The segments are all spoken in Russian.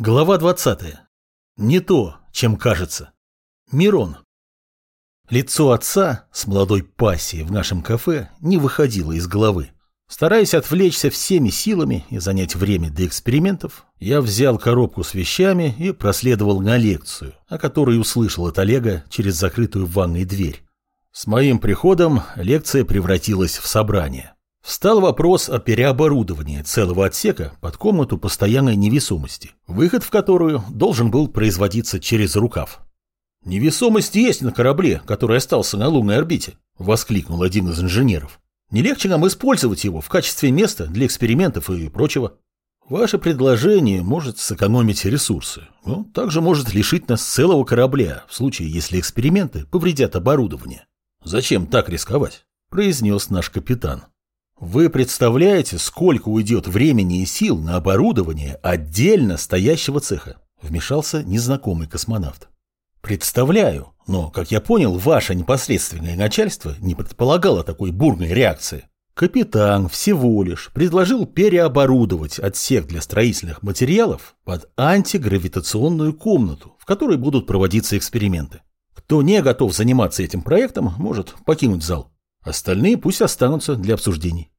Глава 20. Не то, чем кажется. Мирон. Лицо отца с молодой пассией в нашем кафе не выходило из головы. Стараясь отвлечься всеми силами и занять время для экспериментов, я взял коробку с вещами и проследовал на лекцию, о которой услышал от Олега через закрытую в ванной дверь. С моим приходом лекция превратилась в собрание. Встал вопрос о переоборудовании целого отсека под комнату постоянной невесомости, выход в которую должен был производиться через рукав. «Невесомость есть на корабле, который остался на лунной орбите», – воскликнул один из инженеров. «Не легче нам использовать его в качестве места для экспериментов и прочего. Ваше предложение может сэкономить ресурсы, но также может лишить нас целого корабля в случае, если эксперименты повредят оборудование. Зачем так рисковать?» – произнес наш капитан. Вы представляете, сколько уйдет времени и сил на оборудование отдельно стоящего цеха? Вмешался незнакомый космонавт. Представляю, но, как я понял, ваше непосредственное начальство не предполагало такой бурной реакции. Капитан всего лишь предложил переоборудовать отсек для строительных материалов под антигравитационную комнату, в которой будут проводиться эксперименты. Кто не готов заниматься этим проектом, может покинуть зал. Остальные пусть останутся для обсуждений.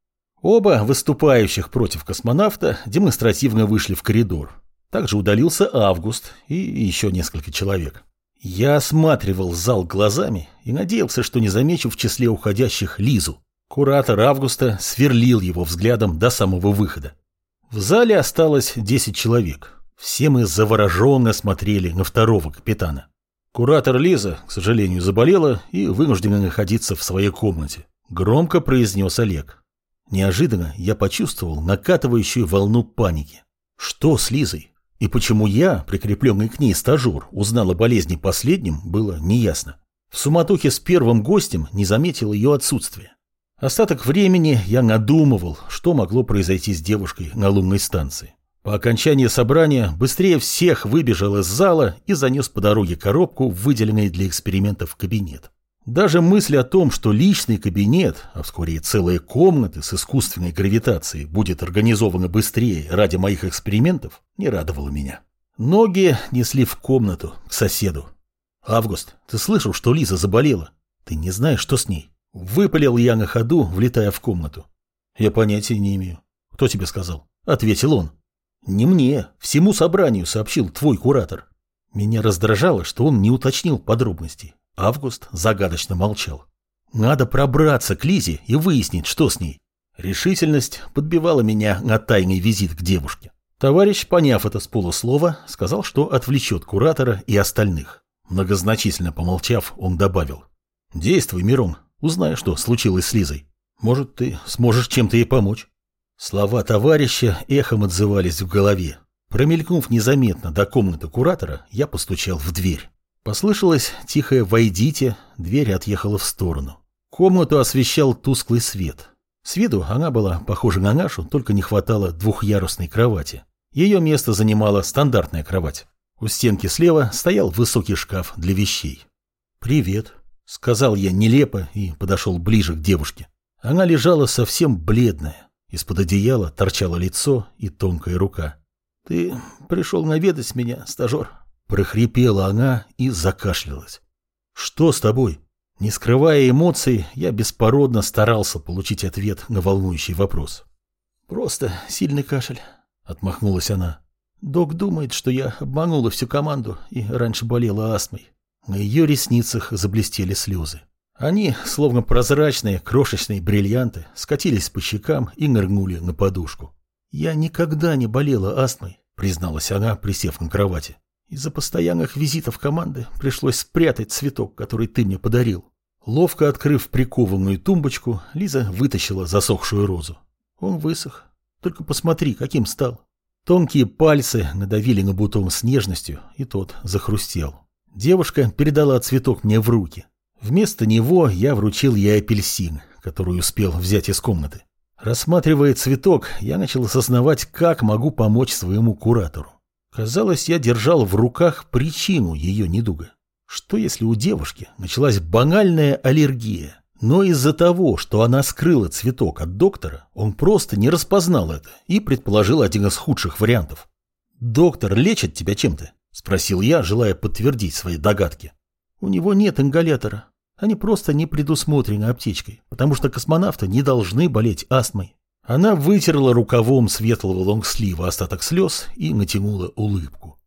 Оба выступающих против космонавта демонстративно вышли в коридор. Также удалился Август и еще несколько человек. Я осматривал зал глазами и надеялся, что не замечу в числе уходящих Лизу. Куратор Августа сверлил его взглядом до самого выхода. В зале осталось 10 человек. Все мы завороженно смотрели на второго капитана. Куратор Лиза, к сожалению, заболела и вынуждена находиться в своей комнате. Громко произнес Олег. Неожиданно я почувствовал накатывающую волну паники. Что с Лизой? И почему я, прикрепленный к ней стажер, узнал о болезни последним, было неясно. В суматохе с первым гостем не заметил ее отсутствия. Остаток времени я надумывал, что могло произойти с девушкой на лунной станции. По окончании собрания быстрее всех выбежал из зала и занес по дороге коробку, выделенный для экспериментов кабинет. Даже мысль о том, что личный кабинет, а вскоре и целые комнаты с искусственной гравитацией будет организованы быстрее ради моих экспериментов, не радовала меня. Ноги несли в комнату к соседу. «Август, ты слышал, что Лиза заболела? Ты не знаешь, что с ней?» Выпалил я на ходу, влетая в комнату. «Я понятия не имею. Кто тебе сказал?» Ответил он. Не мне, всему собранию сообщил твой куратор. Меня раздражало, что он не уточнил подробностей. Август загадочно молчал. Надо пробраться к Лизе и выяснить, что с ней. Решительность подбивала меня на тайный визит к девушке. Товарищ, поняв это с полуслова, сказал, что отвлечет куратора и остальных. Многозначительно помолчав, он добавил. «Действуй, Мирон, узнай, что случилось с Лизой. Может, ты сможешь чем-то ей помочь». Слова товарища эхом отзывались в голове. Промелькнув незаметно до комнаты куратора, я постучал в дверь. Послышалось тихое «войдите», дверь отъехала в сторону. Комнату освещал тусклый свет. С виду она была похожа на нашу, только не хватало двухъярусной кровати. Ее место занимала стандартная кровать. У стенки слева стоял высокий шкаф для вещей. «Привет», — сказал я нелепо и подошел ближе к девушке. Она лежала совсем бледная. Из-под одеяла торчало лицо и тонкая рука. «Ты пришел наведать меня, стажер?» Прохрипела она и закашлялась. «Что с тобой?» Не скрывая эмоций, я беспородно старался получить ответ на волнующий вопрос. «Просто сильный кашель», — отмахнулась она. «Док думает, что я обманула всю команду и раньше болела астмой». На ее ресницах заблестели слезы. Они, словно прозрачные крошечные бриллианты, скатились по щекам и нырнули на подушку. «Я никогда не болела астмой», — призналась она, присев на кровати. «Из-за постоянных визитов команды пришлось спрятать цветок, который ты мне подарил». Ловко открыв прикованную тумбочку, Лиза вытащила засохшую розу. Он высох. Только посмотри, каким стал. Тонкие пальцы надавили на бутон с нежностью, и тот захрустел. Девушка передала цветок мне в руки. Вместо него я вручил ей апельсин, который успел взять из комнаты. Рассматривая цветок, я начал осознавать, как могу помочь своему куратору. Казалось, я держал в руках причину ее недуга. Что если у девушки началась банальная аллергия, но из-за того, что она скрыла цветок от доктора, он просто не распознал это и предположил один из худших вариантов. «Доктор лечит тебя чем-то?» – спросил я, желая подтвердить свои догадки. «У него нет ингалятора. Они просто не предусмотрены аптечкой, потому что космонавты не должны болеть астмой». Она вытерла рукавом светлого лонгслива остаток слез и натянула улыбку.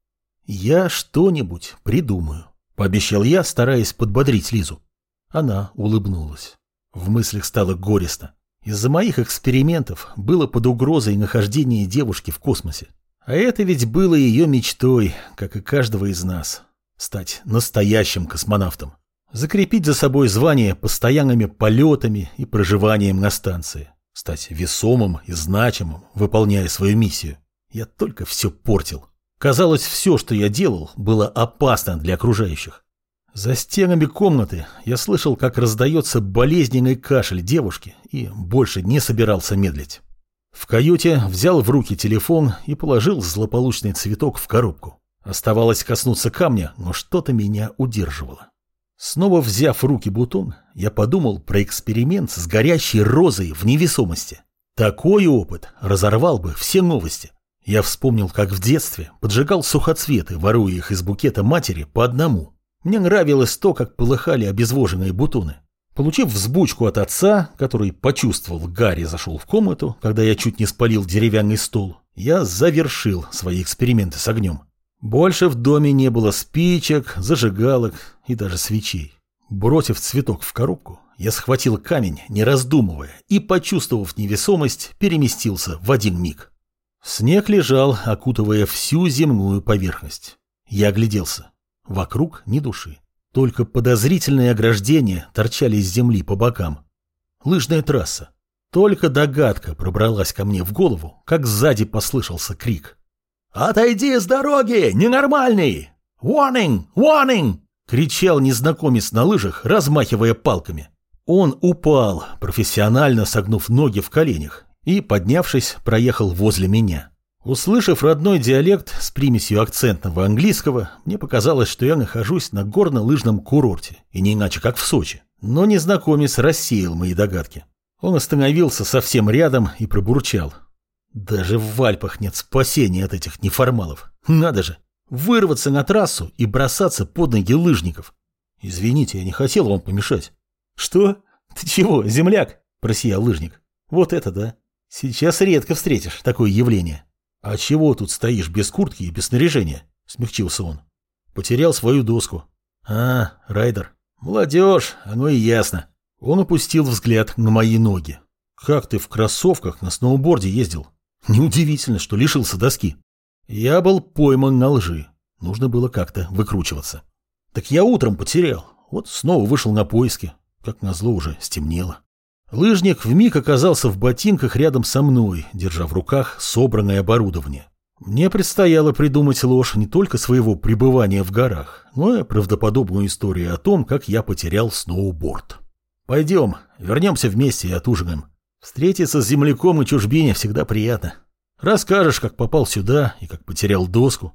«Я что-нибудь придумаю», – пообещал я, стараясь подбодрить Лизу. Она улыбнулась. В мыслях стало горестно. Из-за моих экспериментов было под угрозой нахождение девушки в космосе. А это ведь было ее мечтой, как и каждого из нас. Стать настоящим космонавтом. Закрепить за собой звание постоянными полетами и проживанием на станции. Стать весомым и значимым, выполняя свою миссию. Я только все портил. Казалось, все, что я делал, было опасно для окружающих. За стенами комнаты я слышал, как раздается болезненный кашель девушки и больше не собирался медлить. В каюте взял в руки телефон и положил злополучный цветок в коробку. Оставалось коснуться камня, но что-то меня удерживало. Снова взяв в руки бутон, я подумал про эксперимент с горящей розой в невесомости. Такой опыт разорвал бы все новости. Я вспомнил, как в детстве поджигал сухоцветы, воруя их из букета матери по одному. Мне нравилось то, как полыхали обезвоженные бутоны. Получив взбучку от отца, который почувствовал, Гарри зашел в комнату, когда я чуть не спалил деревянный стол, я завершил свои эксперименты с огнем. Больше в доме не было спичек, зажигалок и даже свечей. Бросив цветок в коробку, я схватил камень, не раздумывая, и, почувствовав невесомость, переместился в один миг. Снег лежал, окутывая всю земную поверхность. Я огляделся. Вокруг ни души. Только подозрительные ограждения торчали из земли по бокам. Лыжная трасса. Только догадка пробралась ко мне в голову, как сзади послышался крик. «Отойди с дороги, ненормальный! Warning! Warning!» кричал незнакомец на лыжах, размахивая палками. Он упал, профессионально согнув ноги в коленях, и, поднявшись, проехал возле меня. Услышав родной диалект с примесью акцентного английского, мне показалось, что я нахожусь на горно-лыжном курорте, и не иначе, как в Сочи. Но незнакомец рассеял мои догадки. Он остановился совсем рядом и пробурчал. Даже в Альпах нет спасения от этих неформалов. Надо же, вырваться на трассу и бросаться под ноги лыжников. Извините, я не хотел вам помешать. Что? Ты чего, земляк? Просиял лыжник. Вот это да. Сейчас редко встретишь такое явление. «А чего тут стоишь без куртки и без снаряжения?» — смягчился он. «Потерял свою доску». «А, Райдер. Молодежь, оно и ясно». Он опустил взгляд на мои ноги. «Как ты в кроссовках на сноуборде ездил? Неудивительно, что лишился доски». Я был пойман на лжи. Нужно было как-то выкручиваться. Так я утром потерял. Вот снова вышел на поиски. Как назло уже стемнело. Лыжник вмиг оказался в ботинках рядом со мной, держа в руках собранное оборудование. Мне предстояло придумать ложь не только своего пребывания в горах, но и правдоподобную историю о том, как я потерял сноуборд. Пойдем, вернемся вместе и отужинаем. Встретиться с земляком и чужбине всегда приятно. Расскажешь, как попал сюда и как потерял доску.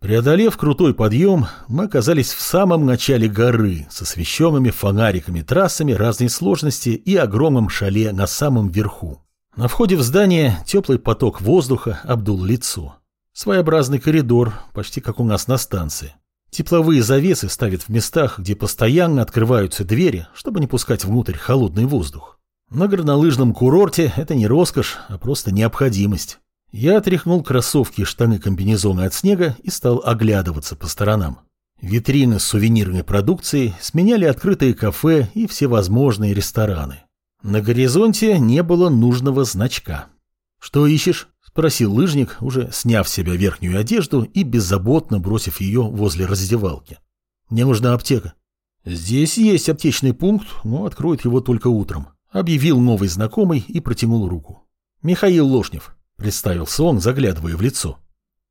Преодолев крутой подъем, мы оказались в самом начале горы с освещенными фонариками трассами разной сложности и огромным шале на самом верху. На входе в здание теплый поток воздуха обдул лицо. Своеобразный коридор, почти как у нас на станции. Тепловые завесы ставят в местах, где постоянно открываются двери, чтобы не пускать внутрь холодный воздух. На горнолыжном курорте это не роскошь, а просто необходимость. Я отряхнул кроссовки и штаны комбинезона от снега и стал оглядываться по сторонам. Витрины с сувенирной продукцией сменяли открытые кафе и всевозможные рестораны. На горизонте не было нужного значка. «Что ищешь?» – спросил лыжник, уже сняв с себя верхнюю одежду и беззаботно бросив ее возле раздевалки. «Мне нужна аптека». «Здесь есть аптечный пункт, но откроют его только утром», – объявил новый знакомый и протянул руку. «Михаил Лошнев». Представился он, заглядывая в лицо.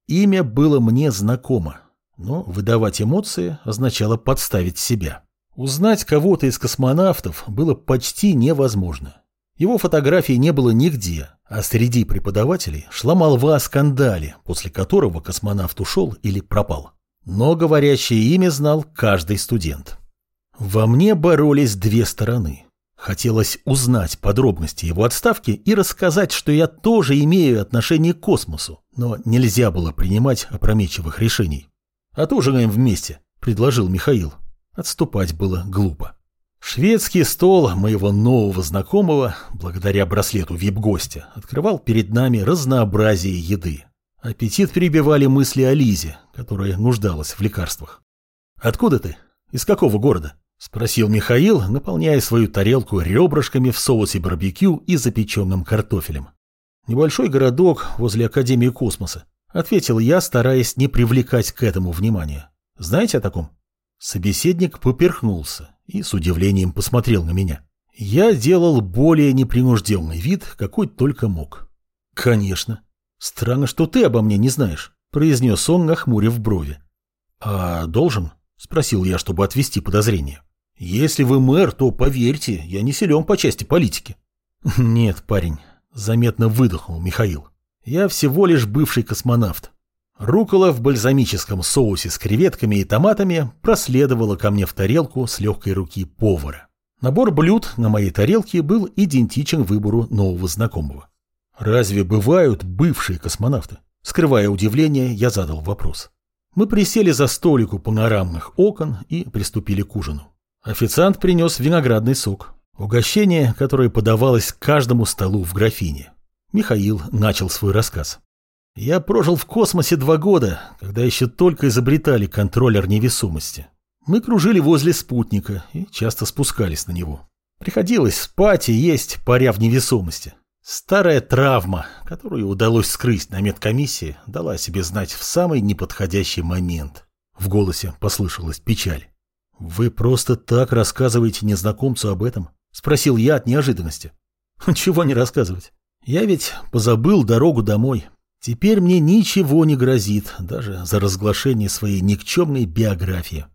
Имя было мне знакомо, но выдавать эмоции означало подставить себя. Узнать кого-то из космонавтов было почти невозможно. Его фотографии не было нигде, а среди преподавателей шла молва о скандале, после которого космонавт ушел или пропал. Но говорящее имя знал каждый студент. Во мне боролись две стороны. Хотелось узнать подробности его отставки и рассказать, что я тоже имею отношение к космосу, но нельзя было принимать опрометчивых решений. «Отужинаем вместе», — предложил Михаил. Отступать было глупо. Шведский стол моего нового знакомого, благодаря браслету вип-гостя, открывал перед нами разнообразие еды. Аппетит перебивали мысли о Лизе, которая нуждалась в лекарствах. «Откуда ты? Из какого города?» – спросил Михаил, наполняя свою тарелку ребрышками в соусе барбекю и запеченным картофелем. «Небольшой городок возле Академии космоса», – ответил я, стараясь не привлекать к этому внимания. «Знаете о таком?» Собеседник поперхнулся и с удивлением посмотрел на меня. Я делал более непринужденный вид, какой только мог. «Конечно. Странно, что ты обо мне не знаешь», – произнес он, нахмурив брови. «А должен?» – спросил я, чтобы отвести подозрение. «Если вы мэр, то, поверьте, я не силен по части политики». «Нет, парень», – заметно выдохнул Михаил. «Я всего лишь бывший космонавт. Рукола в бальзамическом соусе с креветками и томатами проследовала ко мне в тарелку с легкой руки повара. Набор блюд на моей тарелке был идентичен выбору нового знакомого. Разве бывают бывшие космонавты? Скрывая удивление, я задал вопрос. Мы присели за столик у панорамных окон и приступили к ужину. Официант принес виноградный сок, угощение, которое подавалось каждому столу в графине. Михаил начал свой рассказ. Я прожил в космосе два года, когда еще только изобретали контроллер невесомости. Мы кружили возле спутника и часто спускались на него. Приходилось спать и есть, паря в невесомости. Старая травма, которую удалось скрыть на медкомиссии, дала себе знать в самый неподходящий момент. В голосе послышалась печаль. «Вы просто так рассказываете незнакомцу об этом?» – спросил я от неожиданности. «Чего не рассказывать? Я ведь позабыл дорогу домой, Теперь мне ничего не грозит, даже за разглашение своей никчемной биографии.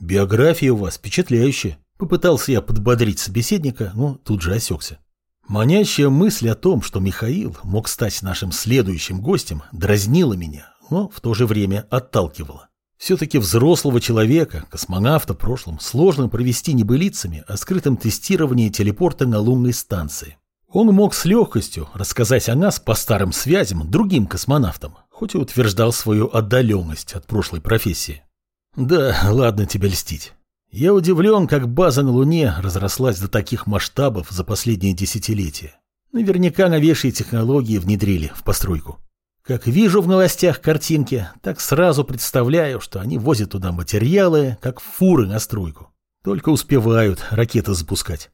Биография у вас впечатляющая. Попытался я подбодрить собеседника, но тут же осекся. Манящая мысль о том, что Михаил мог стать нашим следующим гостем, дразнила меня, но в то же время отталкивала. Все-таки взрослого человека, космонавта в прошлом, сложно провести небылицами о скрытом тестировании телепорта на лунной станции. Он мог с легкостью рассказать о нас по старым связям другим космонавтам, хоть и утверждал свою отдаленность от прошлой профессии. Да, ладно тебе льстить. Я удивлен, как база на Луне разрослась до таких масштабов за последние десятилетия. Наверняка новейшие технологии внедрили в постройку. Как вижу в новостях картинки, так сразу представляю, что они возят туда материалы, как фуры на стройку. Только успевают ракеты запускать.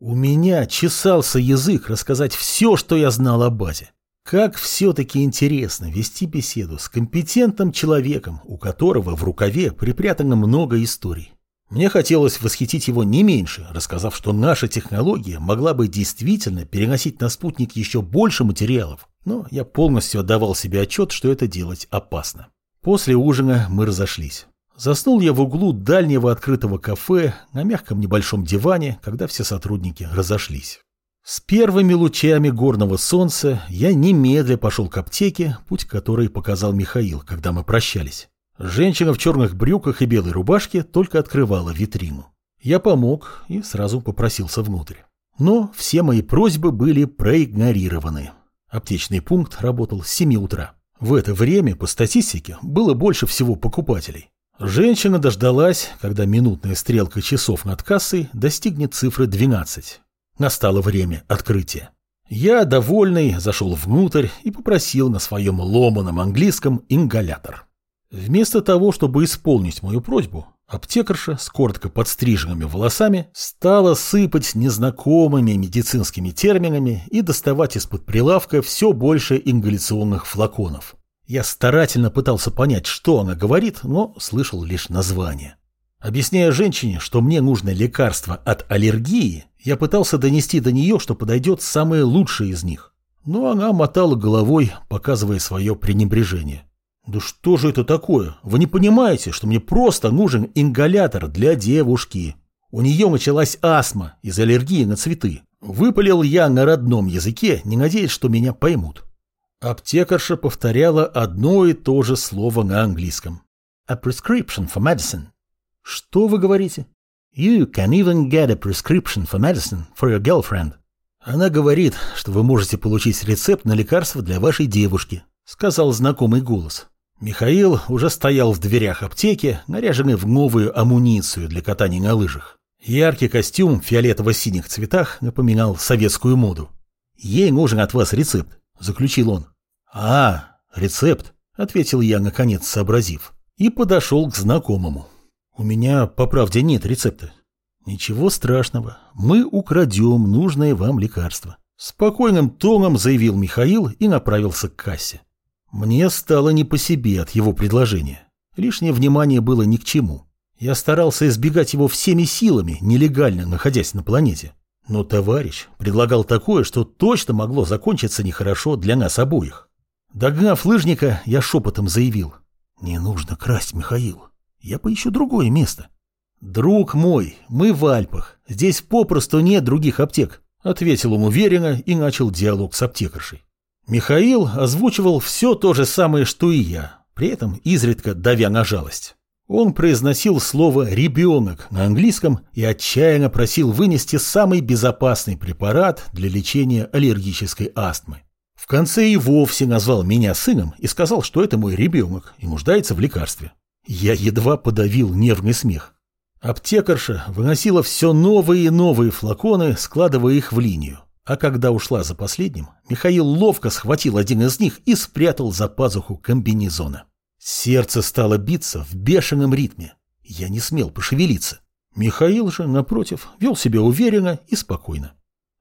У меня чесался язык рассказать все, что я знал о базе. Как все-таки интересно вести беседу с компетентным человеком, у которого в рукаве припрятано много историй. Мне хотелось восхитить его не меньше, рассказав, что наша технология могла бы действительно переносить на спутник еще больше материалов, но я полностью отдавал себе отчет, что это делать опасно. После ужина мы разошлись. Заснул я в углу дальнего открытого кафе на мягком небольшом диване, когда все сотрудники разошлись. С первыми лучами горного солнца я немедля пошел к аптеке, путь которой показал Михаил, когда мы прощались. Женщина в черных брюках и белой рубашке только открывала витрину. Я помог и сразу попросился внутрь. Но все мои просьбы были проигнорированы. Аптечный пункт работал с 7 утра. В это время, по статистике, было больше всего покупателей. Женщина дождалась, когда минутная стрелка часов над кассой достигнет цифры 12. Настало время открытия. Я, довольный, зашел внутрь и попросил на своем ломаном английском ингалятор. Вместо того, чтобы исполнить мою просьбу, аптекарша с коротко подстриженными волосами стала сыпать незнакомыми медицинскими терминами и доставать из-под прилавка все больше ингаляционных флаконов. Я старательно пытался понять, что она говорит, но слышал лишь название. Объясняя женщине, что мне нужно лекарство от аллергии, я пытался донести до нее, что подойдет самое лучшее из них. Но она мотала головой, показывая свое пренебрежение. «Да что же это такое? Вы не понимаете, что мне просто нужен ингалятор для девушки. У нее началась астма из аллергии на цветы. Выпалил я на родном языке, не надеясь, что меня поймут. Аптекарша повторяла одно и то же слово на английском. A prescription for medicine. Что вы говорите? You can even get a prescription for medicine for your girlfriend. Она говорит, что вы можете получить рецепт на лекарство для вашей девушки, сказал знакомый голос. Михаил уже стоял в дверях аптеки, наряженный в новую амуницию для катания на лыжах. Яркий костюм в фиолетово-синих цветах напоминал советскую моду. «Ей нужен от вас рецепт», — заключил он. «А, рецепт», — ответил я, наконец сообразив, и подошел к знакомому. «У меня, по правде, нет рецепта». «Ничего страшного, мы украдем нужное вам лекарство», — спокойным тоном заявил Михаил и направился к кассе. Мне стало не по себе от его предложения. Лишнее внимание было ни к чему. Я старался избегать его всеми силами, нелегально находясь на планете. Но товарищ предлагал такое, что точно могло закончиться нехорошо для нас обоих. Догнав лыжника, я шепотом заявил. «Не нужно красть, Михаил. Я поищу другое место». «Друг мой, мы в Альпах. Здесь попросту нет других аптек», — ответил он уверенно и начал диалог с аптекаршей. Михаил озвучивал все то же самое, что и я, при этом изредка давя на жалость. Он произносил слово «ребенок» на английском и отчаянно просил вынести самый безопасный препарат для лечения аллергической астмы. В конце и вовсе назвал меня сыном и сказал, что это мой ребенок и нуждается в лекарстве. Я едва подавил нервный смех. Аптекарша выносила все новые и новые флаконы, складывая их в линию. А когда ушла за последним, Михаил ловко схватил один из них и спрятал за пазуху комбинезона. Сердце стало биться в бешеном ритме. Я не смел пошевелиться. Михаил же, напротив, вел себя уверенно и спокойно.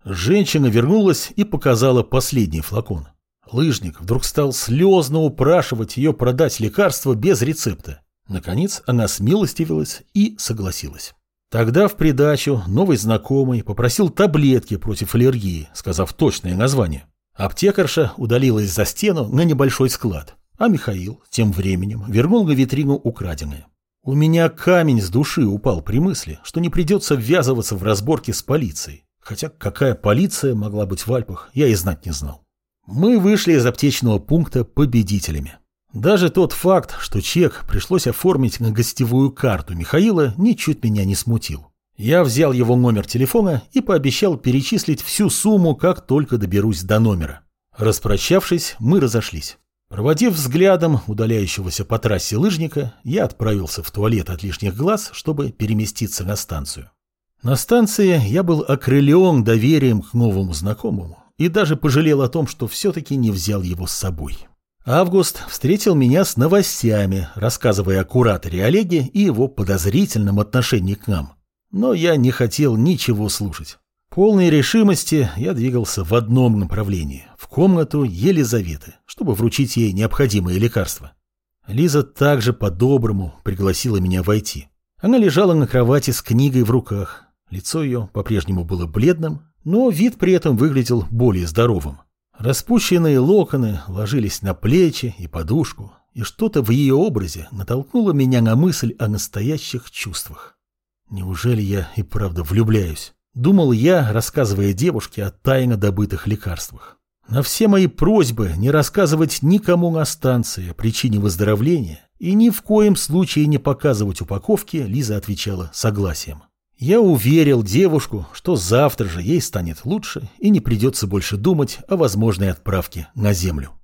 Женщина вернулась и показала последний флакон. Лыжник вдруг стал слезно упрашивать ее продать лекарство без рецепта. Наконец она смилостивилась и согласилась. Тогда в придачу новый знакомый попросил таблетки против аллергии, сказав точное название. Аптекарша удалилась за стену на небольшой склад, а Михаил тем временем вернул на витрину украденное. У меня камень с души упал при мысли, что не придется ввязываться в разборки с полицией. Хотя какая полиция могла быть в Альпах, я и знать не знал. Мы вышли из аптечного пункта победителями. Даже тот факт, что чек пришлось оформить на гостевую карту Михаила, ничуть меня не смутил. Я взял его номер телефона и пообещал перечислить всю сумму, как только доберусь до номера. Распрощавшись, мы разошлись. Проводив взглядом удаляющегося по трассе лыжника, я отправился в туалет от лишних глаз, чтобы переместиться на станцию. На станции я был окрылен доверием к новому знакомому и даже пожалел о том, что все-таки не взял его с собой. Август встретил меня с новостями, рассказывая о кураторе Олеге и его подозрительном отношении к нам. Но я не хотел ничего слушать. Полной решимости я двигался в одном направлении – в комнату Елизаветы, чтобы вручить ей необходимые лекарства. Лиза также по-доброму пригласила меня войти. Она лежала на кровати с книгой в руках. Лицо ее по-прежнему было бледным, но вид при этом выглядел более здоровым. Распущенные локоны ложились на плечи и подушку, и что-то в ее образе натолкнуло меня на мысль о настоящих чувствах. Неужели я и правда влюбляюсь? Думал я, рассказывая девушке о тайно добытых лекарствах. На все мои просьбы не рассказывать никому на станции о причине выздоровления и ни в коем случае не показывать упаковки, Лиза отвечала согласием. Я уверил девушку, что завтра же ей станет лучше и не придется больше думать о возможной отправке на Землю.